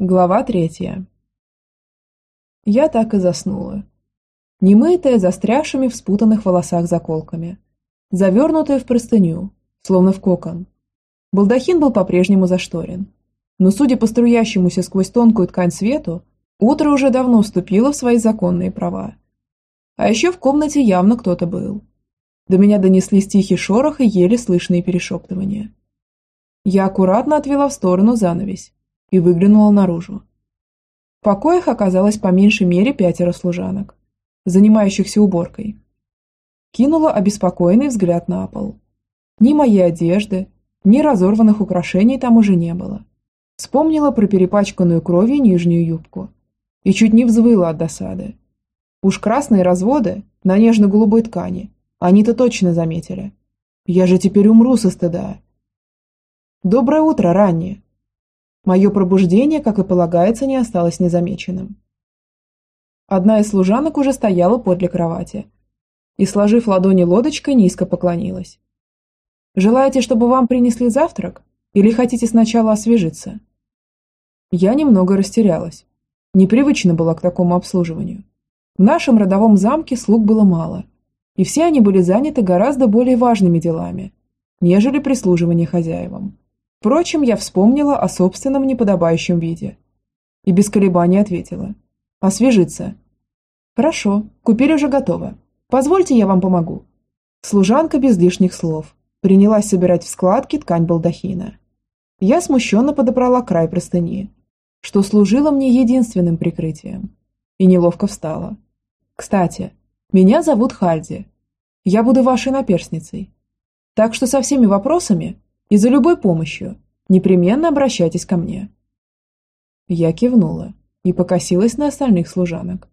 Глава третья. Я так и заснула. Немытая, застрявшими в спутанных волосах заколками. Завернутая в простыню, словно в кокон. Балдахин был по-прежнему зашторен. Но, судя по струящемуся сквозь тонкую ткань свету, утро уже давно вступило в свои законные права. А еще в комнате явно кто-то был. До меня донеслись тихий шорох и еле слышные перешептывания. Я аккуратно отвела в сторону занавесь и выглянула наружу. В покоях оказалось по меньшей мере пятеро служанок, занимающихся уборкой. Кинула обеспокоенный взгляд на пол. Ни моей одежды, ни разорванных украшений там уже не было. Вспомнила про перепачканную кровью нижнюю юбку и чуть не взвыла от досады. Уж красные разводы на нежно-голубой ткани они-то точно заметили. Я же теперь умру со стыда. Доброе утро, раннее. Мое пробуждение, как и полагается, не осталось незамеченным. Одна из служанок уже стояла подле кровати и, сложив ладони лодочкой, низко поклонилась. «Желаете, чтобы вам принесли завтрак? Или хотите сначала освежиться?» Я немного растерялась. Непривычно была к такому обслуживанию. В нашем родовом замке слуг было мало, и все они были заняты гораздо более важными делами, нежели прислуживание хозяевам. Впрочем, я вспомнила о собственном неподобающем виде. И без колебаний ответила. «Освежиться». «Хорошо, купили уже готово. Позвольте, я вам помогу». Служанка без лишних слов принялась собирать в складки ткань балдахина. Я смущенно подобрала край простыни, что служило мне единственным прикрытием, и неловко встала. «Кстати, меня зовут Хальди. Я буду вашей наперсницей. Так что со всеми вопросами и за любой помощью непременно обращайтесь ко мне». Я кивнула и покосилась на остальных служанок.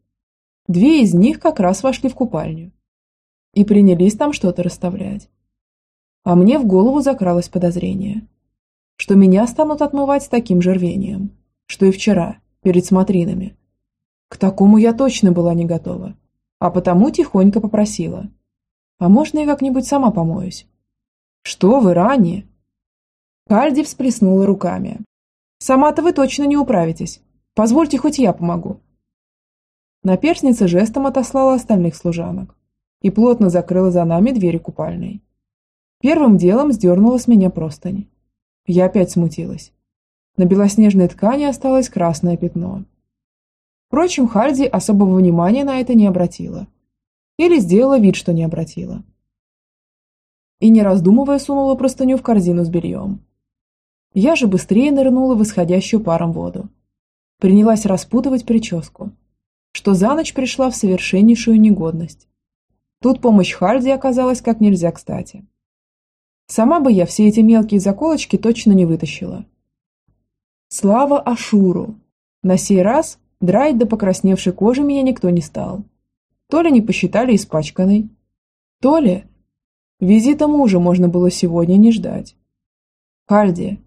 Две из них как раз вошли в купальню и принялись там что-то расставлять. А мне в голову закралось подозрение, что меня станут отмывать с таким же рвением, что и вчера, перед смотринами. К такому я точно была не готова, а потому тихонько попросила. А можно я как-нибудь сама помоюсь? Что вы ранее? Кальди всплеснула руками. «Сама-то вы точно не управитесь. Позвольте, хоть я помогу». Наперсница жестом отослала остальных служанок и плотно закрыла за нами двери купальной. Первым делом сдернула с меня простынь. Я опять смутилась. На белоснежной ткани осталось красное пятно. Впрочем, Хальди особого внимания на это не обратила. Или сделала вид, что не обратила. И не раздумывая сунула простыню в корзину с бельем. Я же быстрее нырнула в исходящую паром воду. Принялась распутывать прическу, что за ночь пришла в совершеннейшую негодность. Тут помощь Хальди оказалась как нельзя кстати. Сама бы я все эти мелкие заколочки точно не вытащила. Слава Ашуру! На сей раз драть до покрасневшей кожи меня никто не стал. То ли не посчитали испачканной, то ли... Визита мужа можно было сегодня не ждать. Хальди,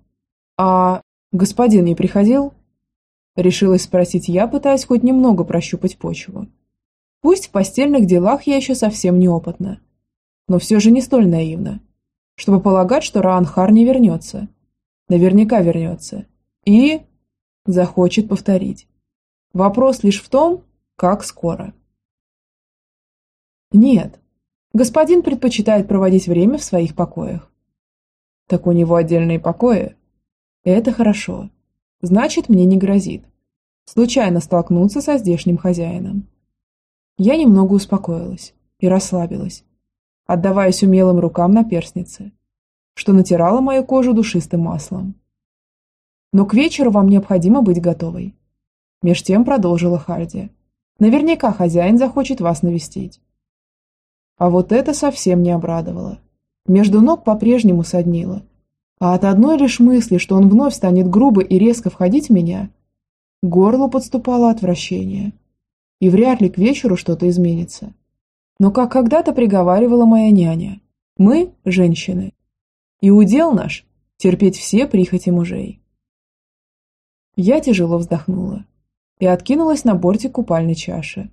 «А господин не приходил?» Решилась спросить я, пытаясь хоть немного прощупать почву. Пусть в постельных делах я еще совсем неопытна, но все же не столь наивна, чтобы полагать, что Раанхар не вернется. Наверняка вернется. И захочет повторить. Вопрос лишь в том, как скоро. Нет, господин предпочитает проводить время в своих покоях. Так у него отдельные покои, это хорошо. Значит, мне не грозит. Случайно столкнуться со здешним хозяином. Я немного успокоилась и расслабилась, отдаваясь умелым рукам на перстнице, что натирало мою кожу душистым маслом. Но к вечеру вам необходимо быть готовой. Меж тем продолжила Харди. Наверняка хозяин захочет вас навестить. А вот это совсем не обрадовало. Между ног по-прежнему соднило, а от одной лишь мысли, что он вновь станет грубо и резко входить в меня, горло подступало отвращение. И вряд ли к вечеру что-то изменится. Но как когда-то приговаривала моя няня, мы – женщины. И удел наш – терпеть все прихоти мужей. Я тяжело вздохнула и откинулась на бортик купальной чаши,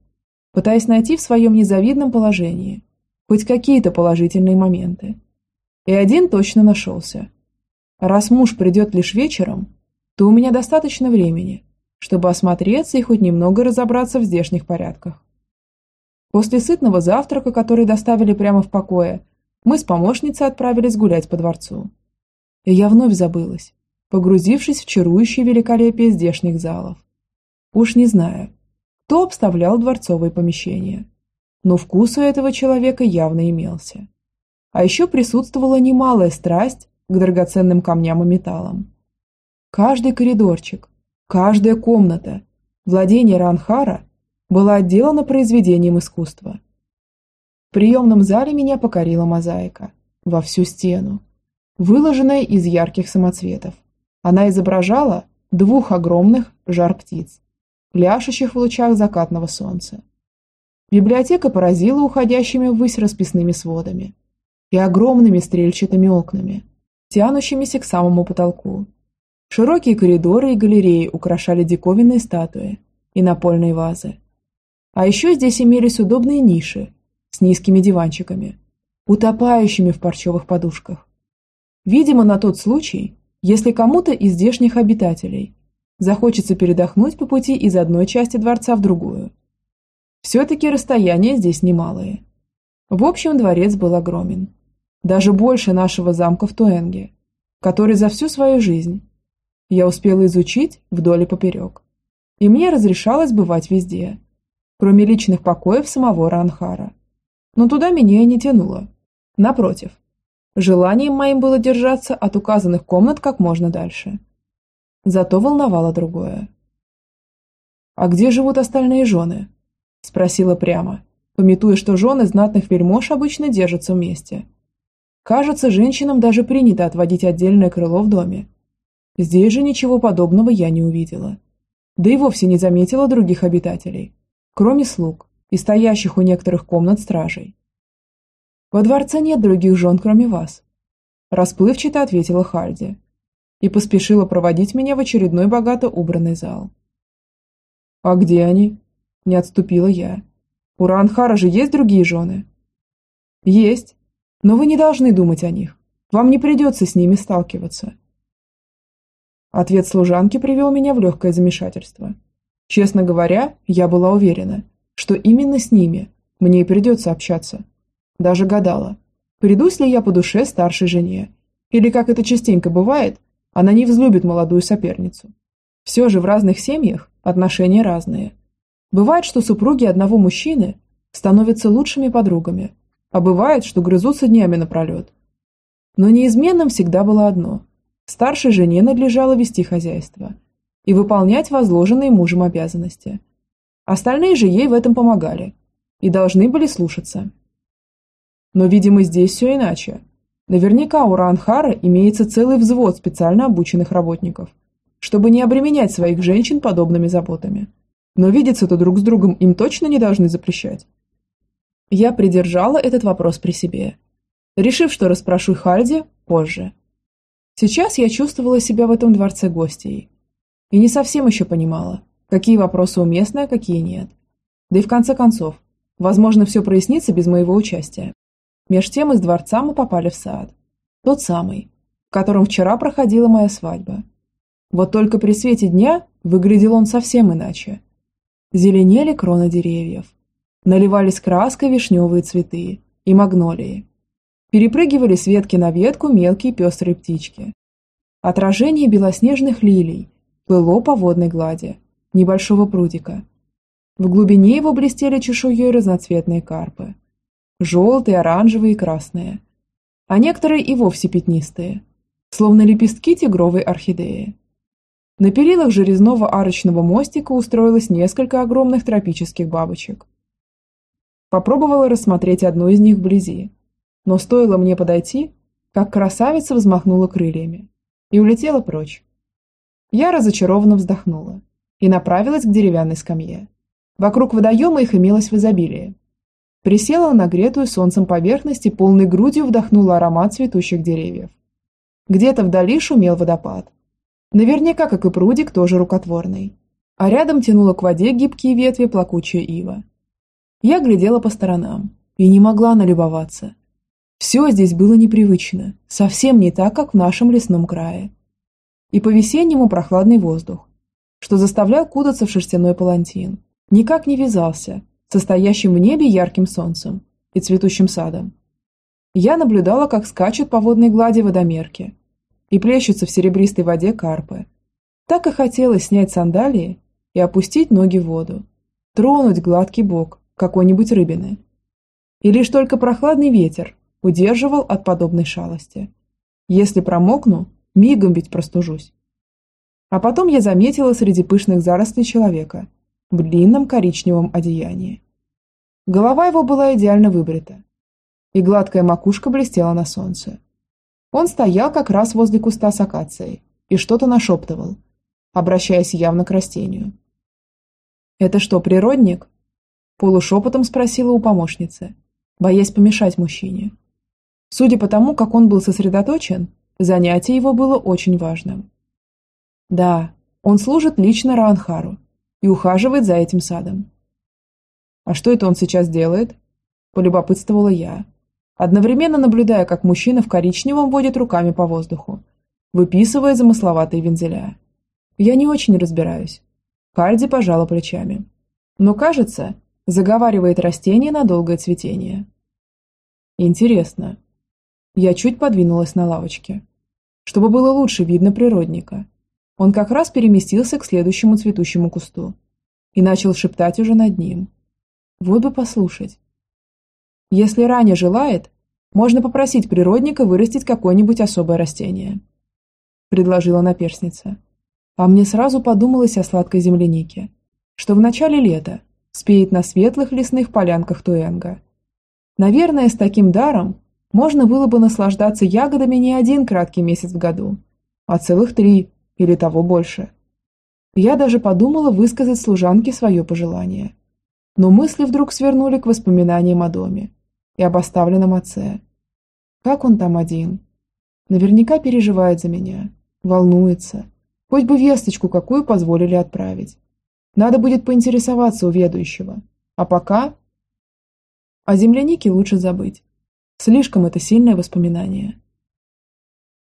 пытаясь найти в своем незавидном положении хоть какие-то положительные моменты. И один точно нашелся – Раз муж придет лишь вечером, то у меня достаточно времени, чтобы осмотреться и хоть немного разобраться в здешних порядках. После сытного завтрака, который доставили прямо в покое, мы с помощницей отправились гулять по дворцу. И я вновь забылась, погрузившись в чарующее великолепие здешних залов. Уж не знаю, кто обставлял дворцовые помещения, но вкус у этого человека явно имелся. А еще присутствовала немалая страсть к драгоценным камням и металлам. Каждый коридорчик, каждая комната, владение Ранхара была отделана произведением искусства. В приемном зале меня покорила мозаика во всю стену, выложенная из ярких самоцветов. Она изображала двух огромных жар-птиц, пляшущих в лучах закатного солнца. Библиотека поразила уходящими ввысь расписными сводами и огромными стрельчатыми окнами, тянущимися к самому потолку. Широкие коридоры и галереи украшали диковинные статуи и напольные вазы. А еще здесь имелись удобные ниши с низкими диванчиками, утопающими в парчевых подушках. Видимо, на тот случай, если кому-то из здешних обитателей захочется передохнуть по пути из одной части дворца в другую. Все-таки расстояния здесь немалые. В общем, дворец был огромен. Даже больше нашего замка в Туэнге, который за всю свою жизнь я успела изучить вдоль и поперек. И мне разрешалось бывать везде, кроме личных покоев самого Ранхара. Но туда меня и не тянуло. Напротив, желанием моим было держаться от указанных комнат как можно дальше. Зато волновало другое. «А где живут остальные жены?» – спросила прямо, пометуя, что жены знатных вельмож обычно держатся вместе. Кажется, женщинам даже принято отводить отдельное крыло в доме. Здесь же ничего подобного я не увидела. Да и вовсе не заметила других обитателей кроме слуг и стоящих у некоторых комнат стражей. «Во дворце нет других жен, кроме вас», – расплывчато ответила Хальди и поспешила проводить меня в очередной богато убранный зал. «А где они?» – не отступила я. «У Ранхара же есть другие жены?» «Есть, но вы не должны думать о них. Вам не придется с ними сталкиваться». Ответ служанки привел меня в легкое замешательство. Честно говоря, я была уверена, что именно с ними мне и придется общаться. Даже гадала, придусь ли я по душе старшей жене, или, как это частенько бывает, она не взлюбит молодую соперницу. Все же в разных семьях отношения разные. Бывает, что супруги одного мужчины становятся лучшими подругами, а бывает, что грызутся днями напролет. Но неизменным всегда было одно – старшей жене надлежало вести хозяйство – и выполнять возложенные мужем обязанности. Остальные же ей в этом помогали и должны были слушаться. Но, видимо, здесь все иначе. Наверняка у Ранхара имеется целый взвод специально обученных работников, чтобы не обременять своих женщин подобными заботами. Но видеться-то друг с другом им точно не должны запрещать. Я придержала этот вопрос при себе, решив, что расспрошу Хальди позже. Сейчас я чувствовала себя в этом дворце гостьей, и не совсем еще понимала, какие вопросы уместны, а какие нет. Да и в конце концов, возможно, все прояснится без моего участия. Меж тем из дворца мы попали в сад. Тот самый, в котором вчера проходила моя свадьба. Вот только при свете дня выглядел он совсем иначе. Зеленели кроны деревьев. Наливались краской вишневые цветы и магнолии. Перепрыгивали с ветки на ветку мелкие пестрые птички. Отражение белоснежных лилий плыло по водной глади небольшого прудика. В глубине его блестели чешуей разноцветные карпы. Желтые, оранжевые и красные. А некоторые и вовсе пятнистые, словно лепестки тигровой орхидеи. На перилах же резного арочного мостика устроилось несколько огромных тропических бабочек. Попробовала рассмотреть одну из них вблизи, но стоило мне подойти, как красавица взмахнула крыльями и улетела прочь. Я разочарованно вздохнула и направилась к деревянной скамье. Вокруг водоема их имелось в изобилии. Присела на нагретую солнцем поверхность и полной грудью вдохнула аромат цветущих деревьев. Где-то вдали шумел водопад. Наверняка, как и прудик, тоже рукотворный. А рядом тянула к воде гибкие ветви плакучая ива. Я глядела по сторонам и не могла налюбоваться. Все здесь было непривычно, совсем не так, как в нашем лесном крае и по-весеннему прохладный воздух, что заставлял кутаться в шерстяной палантин, никак не вязался состоящим в небе ярким солнцем и цветущим садом. Я наблюдала, как скачут по водной глади водомерки и плещутся в серебристой воде карпы. Так и хотелось снять сандалии и опустить ноги в воду, тронуть гладкий бок какой-нибудь рыбины. И лишь только прохладный ветер удерживал от подобной шалости. Если промокну, мигом ведь простужусь. А потом я заметила среди пышных зарослей человека в длинном коричневом одеянии. Голова его была идеально выбрита, и гладкая макушка блестела на солнце. Он стоял как раз возле куста с акацией и что-то нашептывал, обращаясь явно к растению. «Это что, природник?» Полушепотом спросила у помощницы, боясь помешать мужчине. Судя по тому, как он был сосредоточен, занятие его было очень важным. Да, он служит лично Раанхару и ухаживает за этим садом. «А что это он сейчас делает?» – полюбопытствовала я, одновременно наблюдая, как мужчина в коричневом водит руками по воздуху, выписывая замысловатые вензеля. Я не очень разбираюсь. Кальди пожала плечами. Но, кажется, заговаривает растение на долгое цветение. Интересно. Я чуть подвинулась на лавочке, чтобы было лучше видно природника. Он как раз переместился к следующему цветущему кусту и начал шептать уже над ним. Вот бы послушать. Если Раня желает, можно попросить природника вырастить какое-нибудь особое растение. Предложила наперсница. А мне сразу подумалось о сладкой землянике, что в начале лета спеет на светлых лесных полянках Туэнга. Наверное, с таким даром можно было бы наслаждаться ягодами не один краткий месяц в году, а целых три или того больше. Я даже подумала высказать служанке свое пожелание. Но мысли вдруг свернули к воспоминаниям о доме и об оставленном отце. Как он там один? Наверняка переживает за меня, волнуется. Хоть бы весточку какую позволили отправить. Надо будет поинтересоваться у ведущего. А пока... О землянике лучше забыть. Слишком это сильное воспоминание.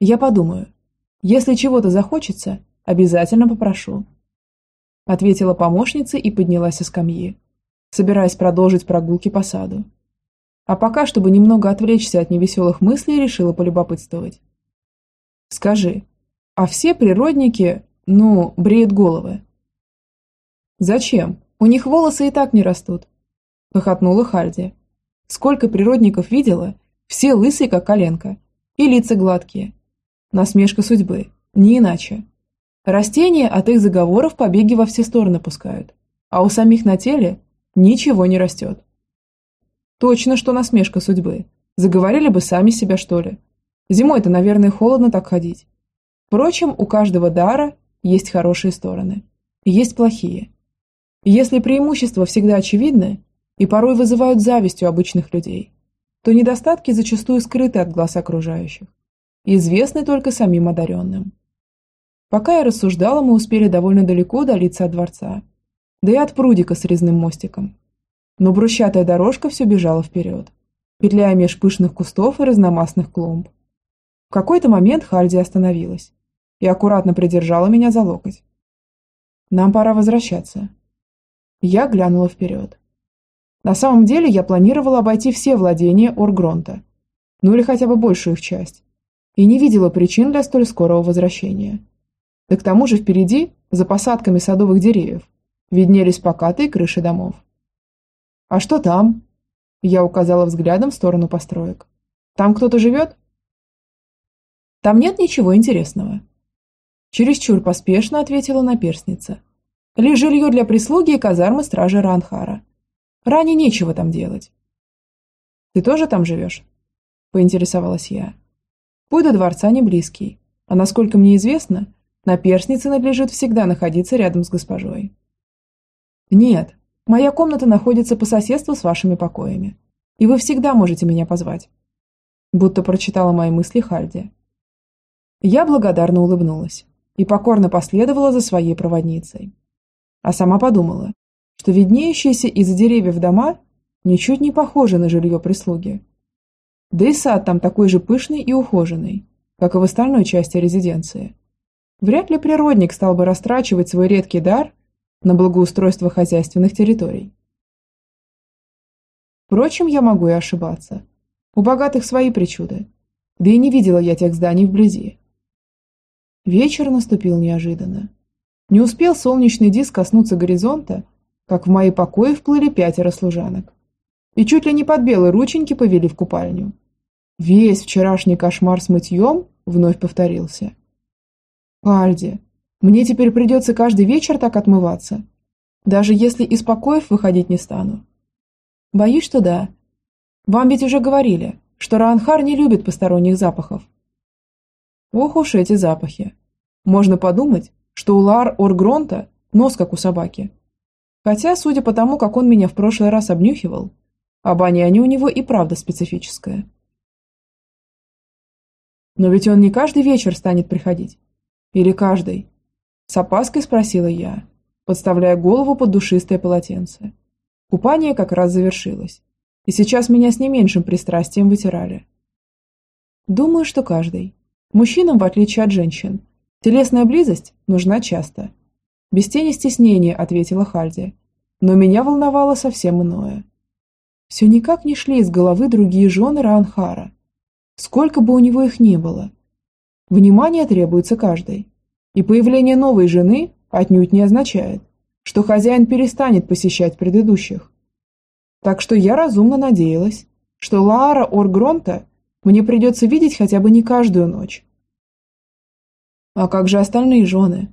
Я подумаю. Если чего-то захочется, обязательно попрошу. Ответила помощница и поднялась со скамьи собираясь продолжить прогулки по саду. А пока, чтобы немного отвлечься от невеселых мыслей, решила полюбопытствовать. «Скажи, а все природники, ну, бреют головы?» «Зачем? У них волосы и так не растут», – хохотнула Хальди. «Сколько природников видела, все лысые, как коленка, и лица гладкие. Насмешка судьбы, не иначе. Растения от их заговоров побеги во все стороны пускают, а у самих на теле Ничего не растет. Точно, что насмешка судьбы. Заговорили бы сами себя, что ли. Зимой-то, наверное, холодно так ходить. Впрочем, у каждого дара есть хорошие стороны. Есть плохие. Если преимущества всегда очевидны и порой вызывают зависть у обычных людей, то недостатки зачастую скрыты от глаз окружающих и известны только самим одаренным. Пока я рассуждала, мы успели довольно далеко удалиться от дворца – да и от прудика с резным мостиком. Но брусчатая дорожка все бежала вперед, петляя меж пышных кустов и разномастных клумб. В какой-то момент Хальди остановилась и аккуратно придержала меня за локоть. «Нам пора возвращаться». Я глянула вперед. На самом деле я планировала обойти все владения Оргронта, ну или хотя бы большую их часть, и не видела причин для столь скорого возвращения. Да к тому же впереди, за посадками садовых деревьев, виднелись покатые крыши домов. «А что там?» Я указала взглядом в сторону построек. «Там кто-то живет?» «Там нет ничего интересного». Чересчур поспешно ответила наперсница. «Лишь жилье для прислуги и казармы стражи Ранхара. Ране нечего там делать». «Ты тоже там живешь?» Поинтересовалась я. «Путь до дворца не близкий, а насколько мне известно, наперснице надлежит всегда находиться рядом с госпожой». «Нет, моя комната находится по соседству с вашими покоями, и вы всегда можете меня позвать», будто прочитала мои мысли Хальди. Я благодарно улыбнулась и покорно последовала за своей проводницей. А сама подумала, что виднеющиеся из-за деревьев дома ничуть не похожи на жилье прислуги. Да и сад там такой же пышный и ухоженный, как и в остальной части резиденции. Вряд ли природник стал бы растрачивать свой редкий дар на благоустройство хозяйственных территорий. Впрочем, я могу и ошибаться. У богатых свои причуды. Да и не видела я тех зданий вблизи. Вечер наступил неожиданно. Не успел солнечный диск коснуться горизонта, как в мои покои вплыли пятеро служанок. И чуть ли не под белые рученьки повели в купальню. Весь вчерашний кошмар с мытьем вновь повторился. «Пальди, мне теперь придется каждый вечер так отмываться, даже если из покоев выходить не стану». «Боюсь, что да. Вам ведь уже говорили, что Раанхар не любит посторонних запахов». «Ох уж эти запахи. Можно подумать, что у Лар Оргронта нос как у собаки. Хотя, судя по тому, как он меня в прошлый раз обнюхивал, обоняние у него и правда специфическое. Но ведь он не каждый вечер станет приходить. Или каждый? С опаской спросила я, подставляя голову под душистое полотенце. Купание как раз завершилось, и сейчас меня с не меньшим пристрастием вытирали. Думаю, что каждый. Мужчинам, в отличие от женщин, телесная близость нужна часто. Без тени стеснения ответила Хальди, но меня волновало совсем иное. Все никак не шли из головы другие жены Раанхара, сколько бы у него их ни было. Внимание требуется каждой, и появление новой жены отнюдь не означает, что хозяин перестанет посещать предыдущих. Так что я разумно надеялась, что Лаара Оргронта мне придется видеть хотя бы не каждую ночь. А как же остальные жены?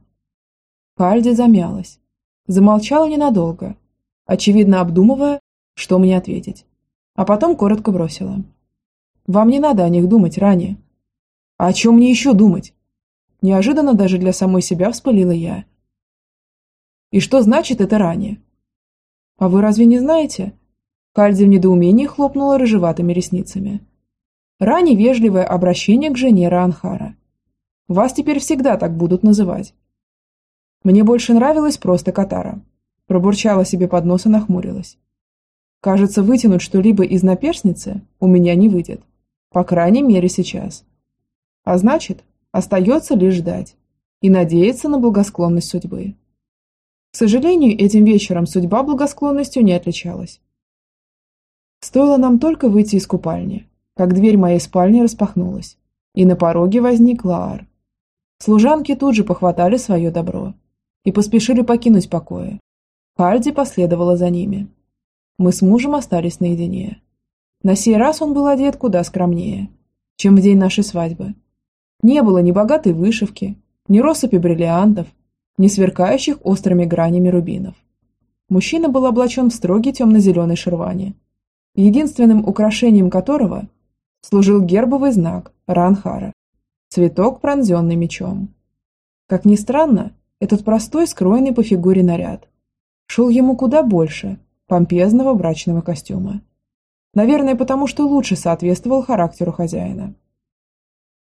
Кальди замялась, замолчала ненадолго, очевидно обдумывая, что мне ответить, а потом коротко бросила. Вам не надо о них думать ранее. А о чем мне еще думать? Неожиданно даже для самой себя вспылила я. И что значит это ранее? А вы разве не знаете? Кальди в недоумении хлопнула рыжеватыми ресницами. Ранее вежливое обращение к жене Раанхара. Вас теперь всегда так будут называть. Мне больше нравилось просто Катара. Пробурчала себе под нос и нахмурилась. Кажется, вытянуть что-либо из наперсницы у меня не выйдет. По крайней мере сейчас. А значит, остается лишь ждать и надеяться на благосклонность судьбы. К сожалению, этим вечером судьба благосклонностью не отличалась. Стоило нам только выйти из купальни, как дверь моей спальни распахнулась, и на пороге возник Лаар. Служанки тут же похватали свое добро и поспешили покинуть покои. Хальди последовала за ними. Мы с мужем остались наедине. На сей раз он был одет куда скромнее, чем в день нашей свадьбы. Не было ни богатой вышивки, ни россыпи бриллиантов, ни сверкающих острыми гранями рубинов. Мужчина был облачен в строгий темно-зеленый шервани, единственным украшением которого служил гербовый знак Ранхара – цветок, пронзенный мечом. Как ни странно, этот простой, скроенный по фигуре наряд шел ему куда больше помпезного брачного костюма. Наверное, потому что лучше соответствовал характеру хозяина.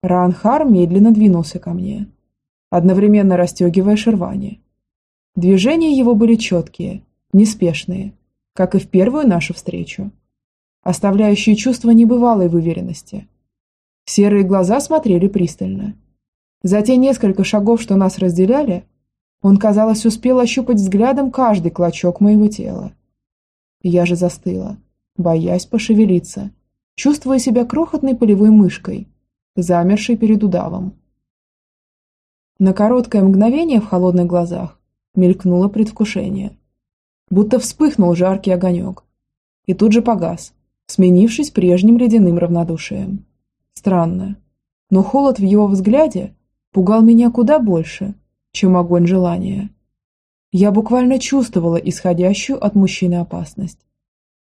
Ранхар медленно двинулся ко мне, одновременно расстегивая шервани. Движения его были четкие, неспешные, как и в первую нашу встречу, оставляющие чувство небывалой выверенности. Серые глаза смотрели пристально. За те несколько шагов, что нас разделяли, он, казалось, успел ощупать взглядом каждый клочок моего тела. Я же застыла, боясь пошевелиться, чувствуя себя крохотной полевой мышкой, замершей перед удавом. На короткое мгновение в холодных глазах мелькнуло предвкушение. Будто вспыхнул жаркий огонек. И тут же погас, сменившись прежним ледяным равнодушием. Странно, но холод в его взгляде пугал меня куда больше, чем огонь желания. Я буквально чувствовала исходящую от мужчины опасность.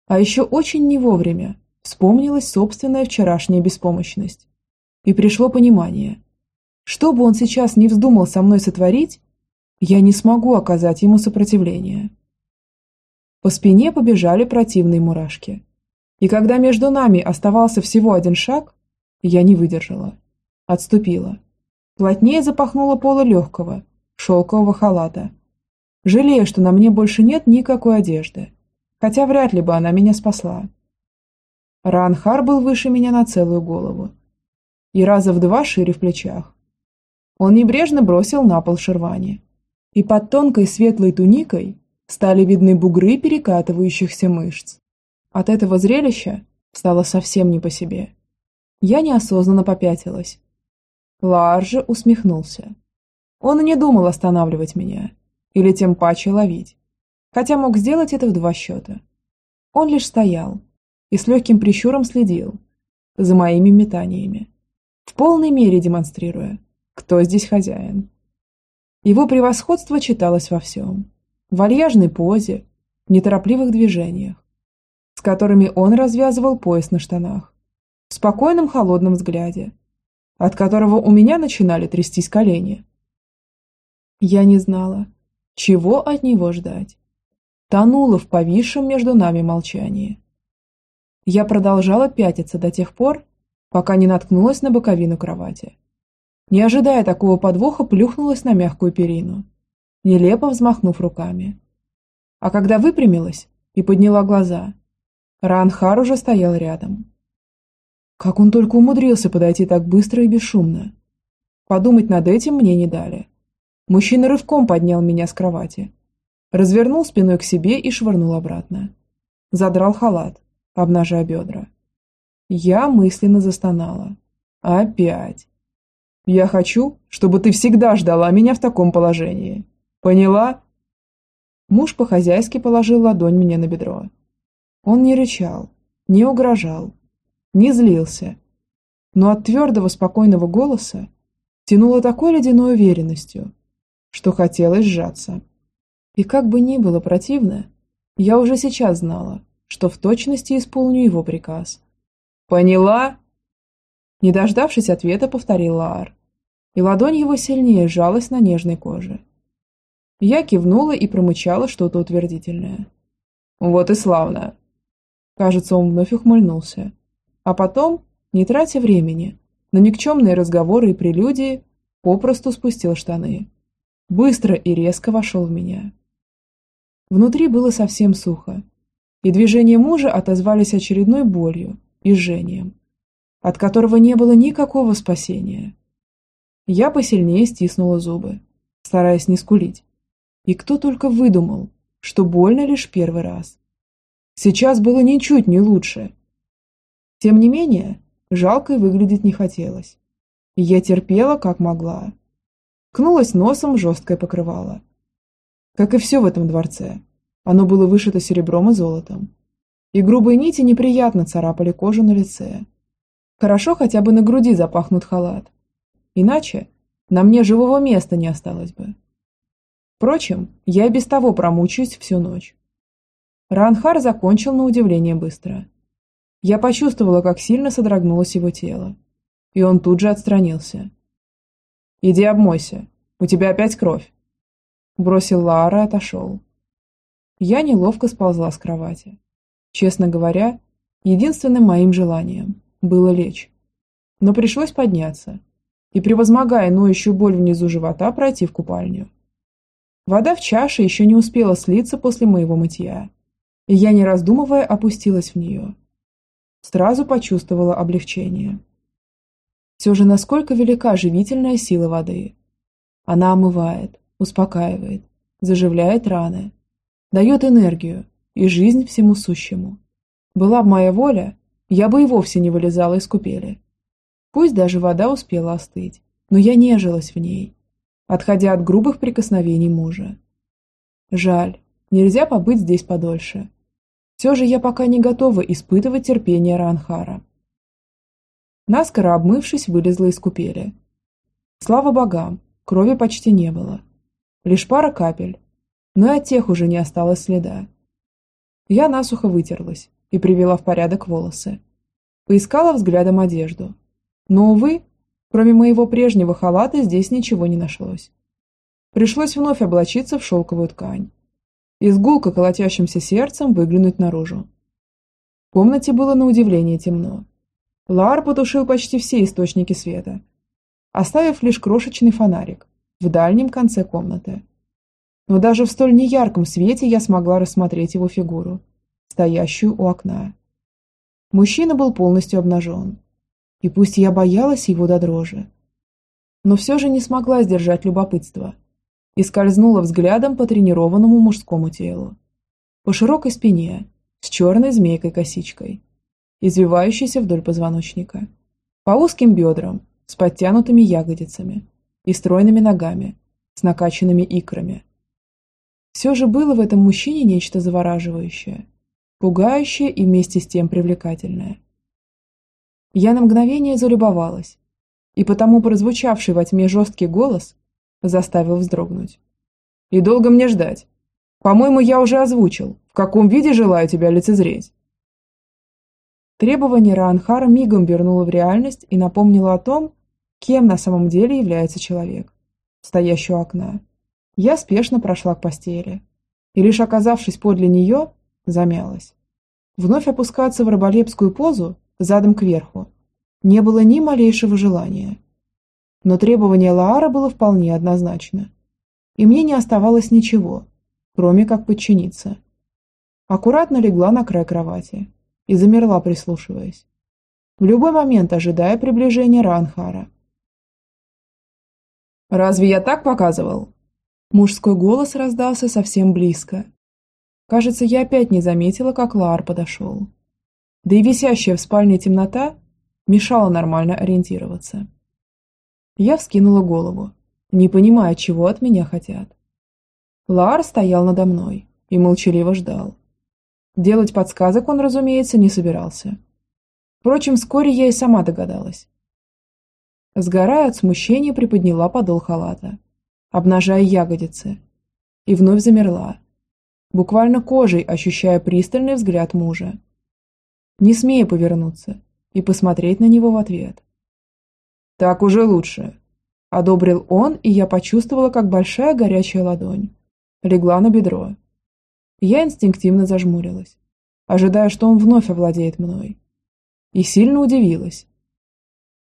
А еще очень не вовремя вспомнилась собственная вчерашняя беспомощность. И пришло понимание. Что бы он сейчас не вздумал со мной сотворить, я не смогу оказать ему сопротивление. По спине побежали противные мурашки. И когда между нами оставался всего один шаг, я не выдержала. Отступила. Плотнее запахнула пола легкого, шелкового халата. Жалея, что на мне больше нет никакой одежды хотя вряд ли бы она меня спасла. Ранхар был выше меня на целую голову и раза в два шире в плечах. Он небрежно бросил на пол шервани. И под тонкой светлой туникой стали видны бугры перекатывающихся мышц. От этого зрелища стало совсем не по себе. Я неосознанно попятилась. Лаар же усмехнулся. Он и не думал останавливать меня, или тем паче ловить, хотя мог сделать это в два счета. Он лишь стоял и с легким прищуром следил за моими метаниями, в полной мере демонстрируя, кто здесь хозяин. Его превосходство читалось во всем. В вальяжной позе, в неторопливых движениях, с которыми он развязывал пояс на штанах, в спокойном холодном взгляде, от которого у меня начинали трястись колени. Я не знала, чего от него ждать. Тонула в повисшем между нами молчании. Я продолжала пятиться до тех пор, пока не наткнулась на боковину кровати. Не ожидая такого подвоха, плюхнулась на мягкую перину, нелепо взмахнув руками. А когда выпрямилась и подняла глаза, Ранхар уже стоял рядом. Как он только умудрился подойти так быстро и бесшумно. Подумать над этим мне не дали. Мужчина рывком поднял меня с кровати, развернул спиной к себе и швырнул обратно. Задрал халат, обнажая бедра. Я мысленно застонала. Опять. Я хочу, чтобы ты всегда ждала меня в таком положении. Поняла? Муж по-хозяйски положил ладонь мне на бедро. Он не рычал, не угрожал, не злился. Но от твердого спокойного голоса тянуло такой ледяной уверенностью, что хотелось сжаться. И как бы ни было противно, я уже сейчас знала, что в точности исполню его приказ. «Поняла?» Не дождавшись ответа, повторил Лаар, и ладонь его сильнее сжалась на нежной коже. Я кивнула и промычала что-то утвердительное. «Вот и славно!» Кажется, он вновь ухмыльнулся. А потом, не тратя времени, на никчемные разговоры и прелюдии, попросту спустил штаны. Быстро и резко вошел в меня. Внутри было совсем сухо, и движения мужа отозвались очередной болью и жжением, от которого не было никакого спасения. Я посильнее стиснула зубы, стараясь не скулить. И кто только выдумал, что больно лишь первый раз. Сейчас было ничуть не лучше. Тем не менее, жалкой выглядеть не хотелось. Я терпела, как могла. Кнулась носом жесткое покрывало. Как и все в этом дворце, оно было вышито серебром и золотом. И грубые нити неприятно царапали кожу на лице. Хорошо хотя бы на груди запахнут халат. Иначе на мне живого места не осталось бы. Впрочем, я и без того промучаюсь всю ночь. Ранхар закончил на удивление быстро. Я почувствовала, как сильно содрогнулось его тело. И он тут же отстранился. «Иди обмойся. У тебя опять кровь». Бросил Лара и отошел. Я неловко сползла с кровати. Честно говоря, единственным моим желанием было лечь. Но пришлось подняться и, превозмогая ноющую боль внизу живота, пройти в купальню. Вода в чаше еще не успела слиться после моего мытья, и я, не раздумывая, опустилась в нее. Сразу почувствовала облегчение. Все же насколько велика живительная сила воды. Она омывает, успокаивает, заживляет раны, дает энергию и жизнь всему сущему. Была бы моя воля, я бы и вовсе не вылезала из купели. Пусть даже вода успела остыть, но я нежилась в ней, отходя от грубых прикосновений мужа. Жаль, нельзя побыть здесь подольше. Все же я пока не готова испытывать терпение Ранхара. Наскоро обмывшись, вылезла из купели. Слава богам, крови почти не было. Лишь пара капель, но и от тех уже не осталось следа. Я насухо вытерлась и привела в порядок волосы. Поискала взглядом одежду. Но, увы, кроме моего прежнего халата здесь ничего не нашлось. Пришлось вновь облачиться в шелковую ткань. И с гулко колотящимся сердцем выглянуть наружу. В комнате было на удивление темно. Лар потушил почти все источники света, оставив лишь крошечный фонарик в дальнем конце комнаты. Но даже в столь неярком свете я смогла рассмотреть его фигуру, стоящую у окна. Мужчина был полностью обнажен, и пусть я боялась его до дрожи, но все же не смогла сдержать любопытство и скользнула взглядом по тренированному мужскому телу. По широкой спине, с черной змейкой-косичкой, извивающейся вдоль позвоночника, по узким бедрам, с подтянутыми ягодицами и стройными ногами, с накачанными икрами. Все же было в этом мужчине нечто завораживающее, пугающее и вместе с тем привлекательное. Я на мгновение залюбовалась, и потому прозвучавший во тьме жесткий голос заставил вздрогнуть. «И долго мне ждать? По-моему, я уже озвучил, в каком виде желаю тебя лицезреть». Требование Раанхара мигом вернуло в реальность и напомнило о том, кем на самом деле является человек, стоящий у окна. Я спешно прошла к постели и, лишь оказавшись подле нее, замялась. Вновь опускаться в раболепскую позу, задом кверху, не было ни малейшего желания. Но требование Лаара было вполне однозначно. И мне не оставалось ничего, кроме как подчиниться. Аккуратно легла на край кровати и замерла, прислушиваясь. В любой момент ожидая приближения Ранхара. «Разве я так показывал?» Мужской голос раздался совсем близко. Кажется, я опять не заметила, как Лаар подошел. Да и висящая в спальне темнота мешала нормально ориентироваться. Я вскинула голову, не понимая, чего от меня хотят. Лаар стоял надо мной и молчаливо ждал. Делать подсказок он, разумеется, не собирался. Впрочем, вскоре я и сама догадалась. Сгорая от смущения, приподняла подол халата, обнажая ягодицы, и вновь замерла, буквально кожей ощущая пристальный взгляд мужа. Не смея повернуться и посмотреть на него в ответ. «Так уже лучше», – одобрил он, и я почувствовала, как большая горячая ладонь легла на бедро, я инстинктивно зажмурилась, ожидая, что он вновь овладеет мной. И сильно удивилась,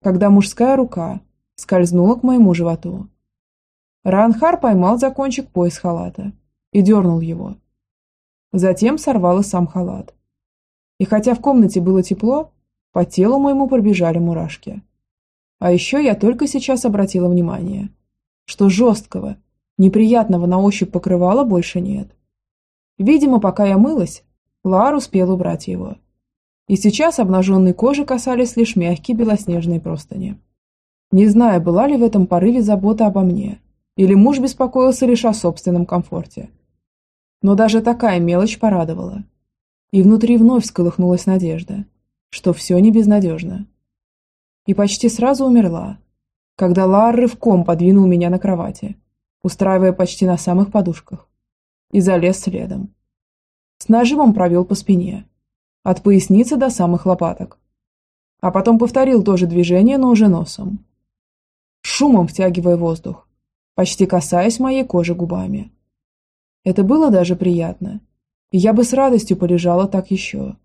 когда мужская рука скользнула к моему животу. Ранхар поймал за кончик пояс халата и дернул его. Затем сорвал и сам халат. И хотя в комнате было тепло, по телу моему пробежали мурашки. А еще я только сейчас обратила внимание, что жесткого, неприятного на ощупь покрывала больше нет. Видимо, пока я мылась, Лар успел убрать его. И сейчас обнаженной кожи касались лишь мягкие белоснежные простыни. Не знаю, была ли в этом порыве забота обо мне, или муж беспокоился лишь о собственном комфорте. Но даже такая мелочь порадовала. И внутри вновь всколыхнулась надежда, что все не безнадежно. И почти сразу умерла, когда Лар рывком подвинул меня на кровати, устраивая почти на самых подушках и залез следом. С нажимом провел по спине, от поясницы до самых лопаток. А потом повторил то же движение, но уже носом. Шумом втягивая воздух, почти касаясь моей кожи губами. Это было даже приятно, и я бы с радостью полежала так еще,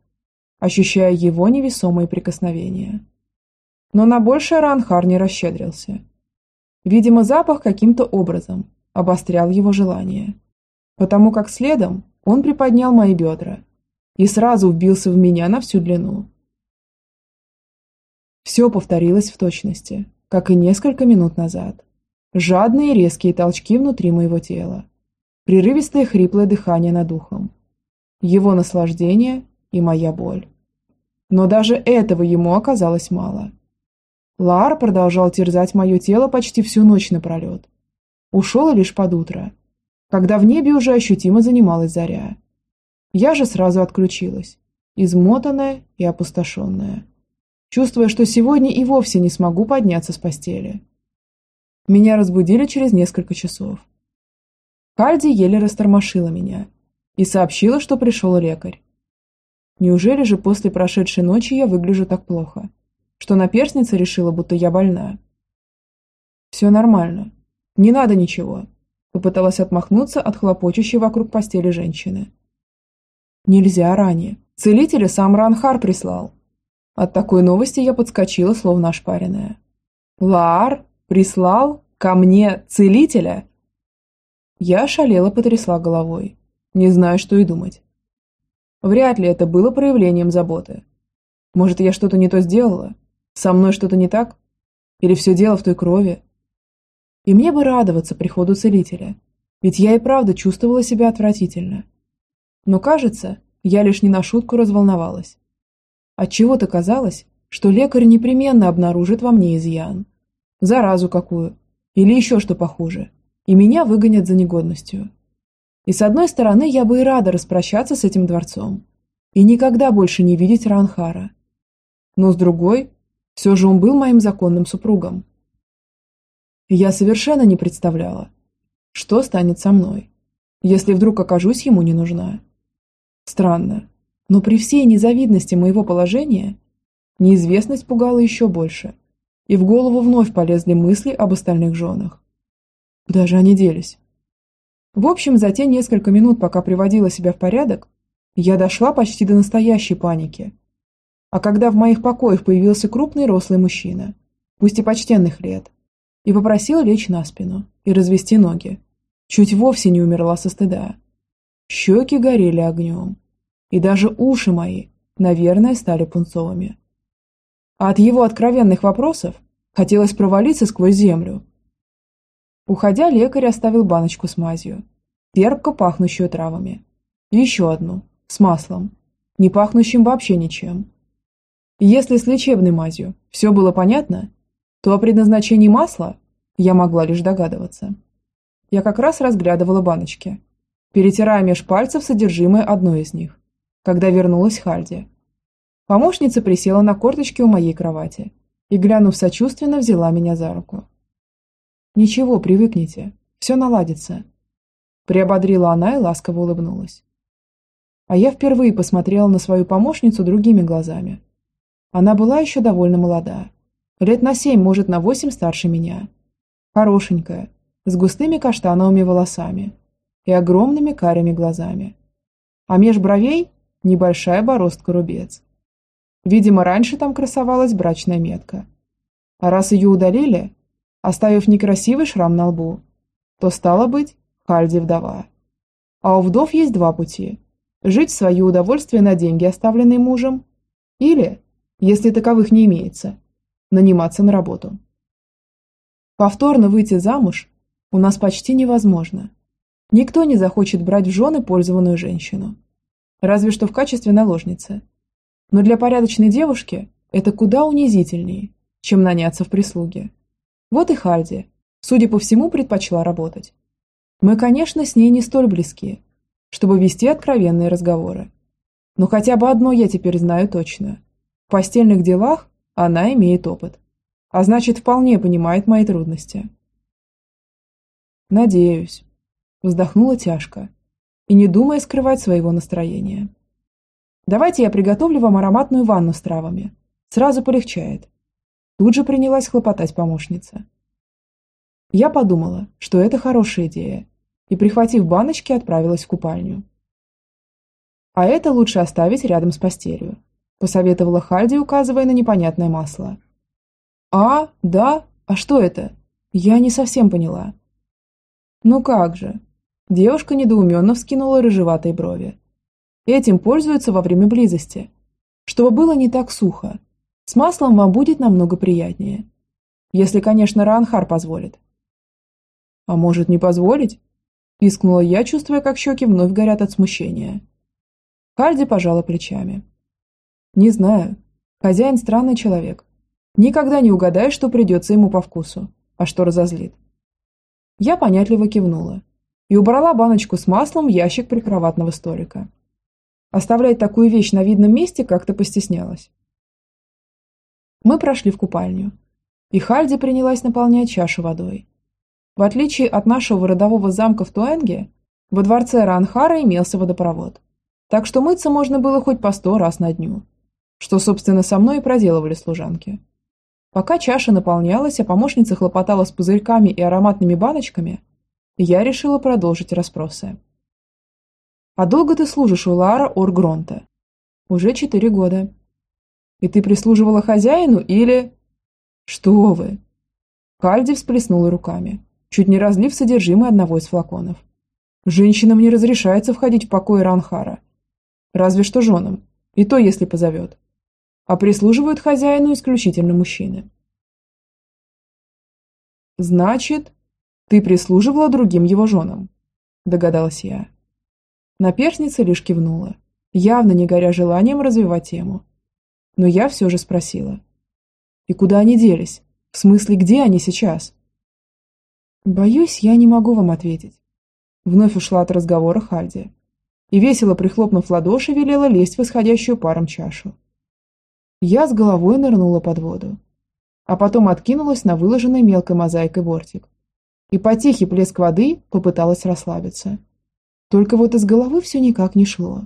ощущая его невесомые прикосновения. Но на большее Ранхар не расщедрился. Видимо, запах каким-то образом обострял его желание потому как следом он приподнял мои бедра и сразу вбился в меня на всю длину. Все повторилось в точности, как и несколько минут назад. Жадные резкие толчки внутри моего тела, прерывистое хриплое дыхание над ухом, его наслаждение и моя боль. Но даже этого ему оказалось мало. Лар продолжал терзать мое тело почти всю ночь напролет. Ушел лишь под утро, когда в небе уже ощутимо занималась заря. Я же сразу отключилась, измотанная и опустошенная, чувствуя, что сегодня и вовсе не смогу подняться с постели. Меня разбудили через несколько часов. Кальди еле растормошила меня и сообщила, что пришел лекарь. Неужели же после прошедшей ночи я выгляжу так плохо, что наперсница решила, будто я больна? Все нормально, не надо ничего, Попыталась отмахнуться от хлопочущей вокруг постели женщины. Нельзя ранее. Целителя сам Ранхар прислал. От такой новости я подскочила, словно ошпаренная. Лаар прислал ко мне целителя? Я шалела, потрясла головой, не знаю, что и думать. Вряд ли это было проявлением заботы. Может, я что-то не то сделала? Со мной что-то не так? Или все дело в той крови, И мне бы радоваться приходу целителя, ведь я и правда чувствовала себя отвратительно. Но, кажется, я лишь не на шутку разволновалась. Отчего-то казалось, что лекарь непременно обнаружит во мне изъян. Заразу какую. Или еще что похуже. И меня выгонят за негодностью. И с одной стороны, я бы и рада распрощаться с этим дворцом. И никогда больше не видеть Ранхара. Но с другой, все же он был моим законным супругом. Я совершенно не представляла, что станет со мной, если вдруг окажусь ему не нужна. Странно, но при всей незавидности моего положения неизвестность пугала еще больше, и в голову вновь полезли мысли об остальных женах. Куда же они делись? В общем, за те несколько минут, пока приводила себя в порядок, я дошла почти до настоящей паники. А когда в моих покоях появился крупный рослый мужчина, пусть и почтенных лет, и попросил лечь на спину и развести ноги, чуть вовсе не умерла со стыда. Щеки горели огнем, и даже уши мои, наверное, стали пунцовыми. А от его откровенных вопросов хотелось провалиться сквозь землю. Уходя, лекарь оставил баночку с мазью, терпко пахнущую травами. еще одну, с маслом, не пахнущим вообще ничем. Если с лечебной мазью все было понятно, то о предназначении масла я могла лишь догадываться. Я как раз разглядывала баночки, перетирая меж пальцев содержимое одной из них, когда вернулась Хальди. Помощница присела на корточки у моей кровати и, глянув сочувственно, взяла меня за руку. «Ничего, привыкните, все наладится», – приободрила она и ласково улыбнулась. А я впервые посмотрела на свою помощницу другими глазами. Она была еще довольно молода, лет на семь, может, на восемь старше меня. Хорошенькая, с густыми каштановыми волосами и огромными карими глазами. А меж бровей небольшая бороздка-рубец. Видимо, раньше там красовалась брачная метка. А раз ее удалили, оставив некрасивый шрам на лбу, то стало быть Хальди вдова. А у вдов есть два пути – жить в свое удовольствие на деньги, оставленные мужем, или, если таковых не имеется, наниматься на работу. Повторно выйти замуж у нас почти невозможно. Никто не захочет брать в жены пользованную женщину. Разве что в качестве наложницы. Но для порядочной девушки это куда унизительнее, чем наняться в прислуге. Вот и Хальди, судя по всему, предпочла работать. Мы, конечно, с ней не столь близки, чтобы вести откровенные разговоры. Но хотя бы одно я теперь знаю точно. В постельных делах она имеет опыт. А значит, вполне понимает мои трудности. Надеюсь. Вздохнула тяжко и не думая скрывать своего настроения. Давайте я приготовлю вам ароматную ванну с травами. Сразу полегчает. Тут же принялась хлопотать помощница. Я подумала, что это хорошая идея, и, прихватив баночки, отправилась в купальню. А это лучше оставить рядом с постелью, посоветовала Хальди, указывая на непонятное масло. «А, да? А что это? Я не совсем поняла». «Ну как же?» Девушка недоуменно вскинула рыжеватые брови. «Этим пользуются во время близости. Чтобы было не так сухо. С маслом вам будет намного приятнее. Если, конечно, Ранхар позволит». «А может, не позволить?» Пискнула я, чувствуя, как щеки вновь горят от смущения. Харди пожала плечами. Не знаю. Хозяин странный человек. Никогда не угадаешь, что придется ему по вкусу, а что разозлит. Я понятливо кивнула и убрала баночку с маслом в ящик прикроватного столика. Оставлять такую вещь на видном месте как-то постеснялась. Мы прошли в купальню, и Хальди принялась наполнять чашу водой. В отличие от нашего родового замка в Туэнге, во дворце Ранхара имелся водопровод, так что мыться можно было хоть по сто раз на дню что, собственно, со мной и проделывали служанки. Пока чаша наполнялась, а помощница хлопотала с пузырьками и ароматными баночками, я решила продолжить расспросы. «А долго ты служишь у Лара Оргронта?» «Уже четыре года». «И ты прислуживала хозяину или...» «Что вы?» Кальди всплеснула руками, чуть не разлив содержимое одного из флаконов. «Женщинам не разрешается входить в покой Ранхара. Разве что женам, и то, если позовет а прислуживают хозяину исключительно мужчины. Значит, Ты прислуживала другим его женам, догадалась я. Наперсница лишь кивнула, явно не горя желанием развивать тему. Но я все же спросила. И куда они делись? В смысле, где они сейчас? Боюсь, я не могу вам ответить. Вновь ушла от разговора Хальди. И весело прихлопнув ладоши, велела лезть в исходящую паром чашу. Я с головой нырнула под воду, а потом откинулась на выложенный мелкой мозаикой бортик. И по тихий плеск воды попыталась расслабиться. Только вот из головы все никак не шло.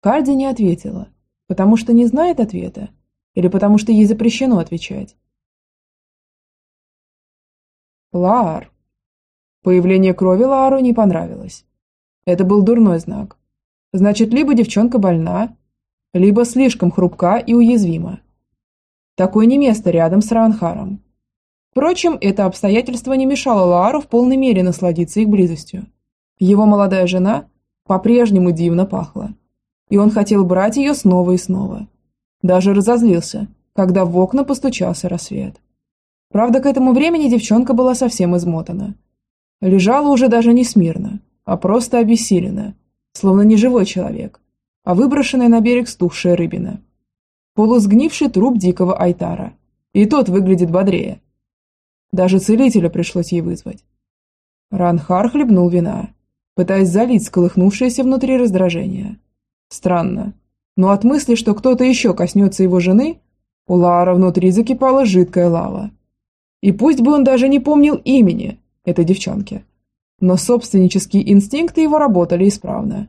Кальди не ответила, потому что не знает ответа, или потому что ей запрещено отвечать. Лаар. Появление крови Лаару не понравилось. Это был дурной знак. Значит, либо девчонка больна, либо слишком хрупка и уязвима. Такое не место рядом с Ранхаром. Впрочем, это обстоятельство не мешало Лаару в полной мере насладиться их близостью. Его молодая жена по-прежнему дивно пахла, и он хотел брать ее снова и снова. Даже разозлился, когда в окна постучался рассвет. Правда, к этому времени девчонка была совсем измотана. Лежала уже даже не смирно, а просто обессилена, словно не живой человек, а выброшенная на берег стухшая рыбина. Полусгнивший труп дикого Айтара. И тот выглядит бодрее. Даже целителя пришлось ей вызвать. Ранхар хлебнул вина, пытаясь залить сколыхнувшееся внутри раздражение. Странно, но от мысли, что кто-то еще коснется его жены, у Лара внутри закипала жидкая лава. И пусть бы он даже не помнил имени этой девчонки, но собственнические инстинкты его работали исправно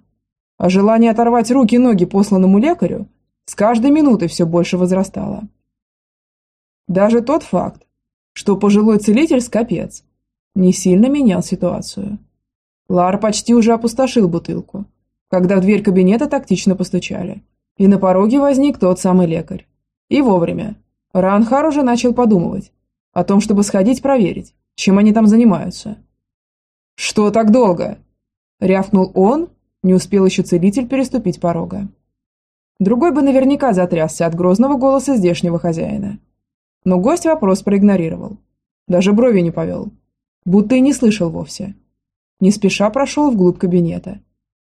а желание оторвать руки и ноги посланному лекарю с каждой минутой все больше возрастало. Даже тот факт, что пожилой целитель скопец, не сильно менял ситуацию. Лар почти уже опустошил бутылку, когда в дверь кабинета тактично постучали, и на пороге возник тот самый лекарь. И вовремя. Ранхар уже начал подумывать о том, чтобы сходить проверить, чем они там занимаются. «Что так долго?» – рявкнул он, не успел еще целитель переступить порога. Другой бы наверняка затрясся от грозного голоса здешнего хозяина. Но гость вопрос проигнорировал. Даже брови не повел. Будто и не слышал вовсе. Не спеша прошел вглубь кабинета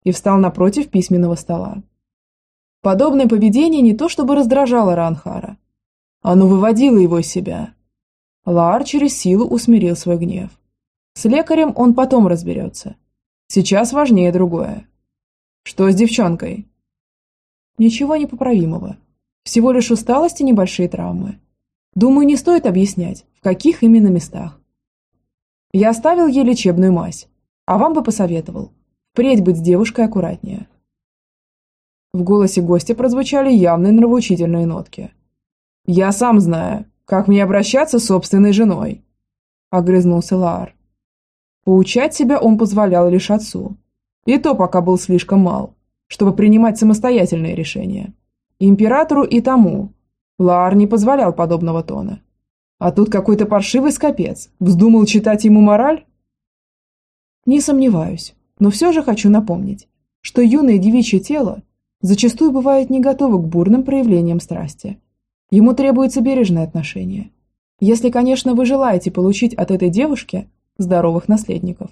и встал напротив письменного стола. Подобное поведение не то чтобы раздражало Ранхара. Оно выводило его из себя. Лаар через силу усмирил свой гнев. С лекарем он потом разберется. Сейчас важнее другое. Что с девчонкой? Ничего непоправимого. Всего лишь усталость и небольшие травмы. Думаю, не стоит объяснять, в каких именно местах. Я оставил ей лечебную мазь, а вам бы посоветовал впредь быть с девушкой аккуратнее. В голосе гостя прозвучали явные нравоучительные нотки. «Я сам знаю, как мне обращаться с собственной женой», – огрызнулся Лаар. Поучать себя он позволял лишь отцу, и то пока был слишком мал, чтобы принимать самостоятельные решения. Императору и тому Лаар не позволял подобного тона. А тут какой-то паршивый скопец вздумал читать ему мораль? Не сомневаюсь, но все же хочу напомнить, что юное девичье тело зачастую бывает не готово к бурным проявлениям страсти. Ему требуется бережное отношение. Если, конечно, вы желаете получить от этой девушки здоровых наследников.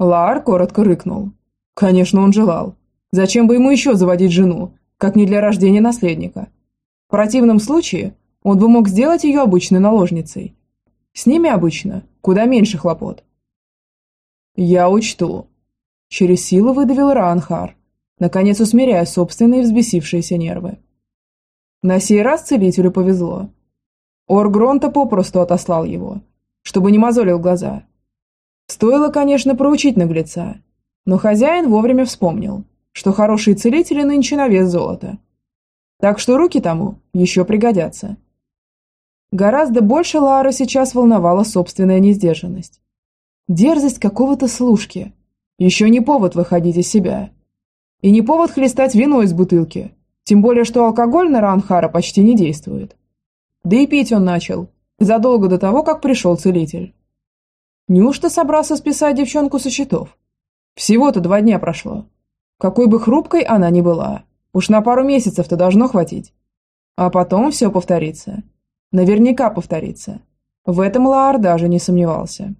Лаар коротко рыкнул. Конечно, он желал. Зачем бы ему еще заводить жену, как не для рождения наследника? В противном случае он бы мог сделать ее обычной наложницей. С ними обычно куда меньше хлопот. «Я учту», – через силу выдавил Раанхар, наконец усмиряя собственные взбесившиеся нервы. На сей раз целителю повезло. Оргронта попросту отослал его, чтобы не мозолил глаза – Стоило, конечно, проучить наглеца, но хозяин вовремя вспомнил, что хорошие целители нынче на вес золота. Так что руки тому еще пригодятся. Гораздо больше Лара сейчас волновала собственная несдержанность. Дерзость какого-то служки. Еще не повод выходить из себя. И не повод хлестать вино из бутылки. Тем более, что алкоголь на Ранхара почти не действует. Да и пить он начал, задолго до того, как пришел целитель. Неужто собрался списать девчонку со счетов? Всего-то два дня прошло. Какой бы хрупкой она ни была, уж на пару месяцев-то должно хватить. А потом все повторится. Наверняка повторится. В этом Лаар даже не сомневался.